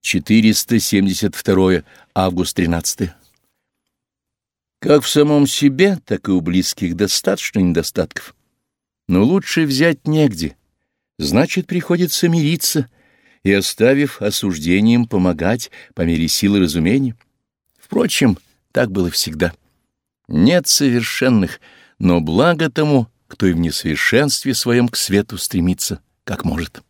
472 август 13 Как в самом себе, так и у близких достаточно недостатков. Но лучше взять негде. Значит, приходится мириться и, оставив осуждением, помогать по мере силы разумения. Впрочем, так было всегда. Нет совершенных, но благо тому, кто и в несовершенстве своем к свету стремится, как может.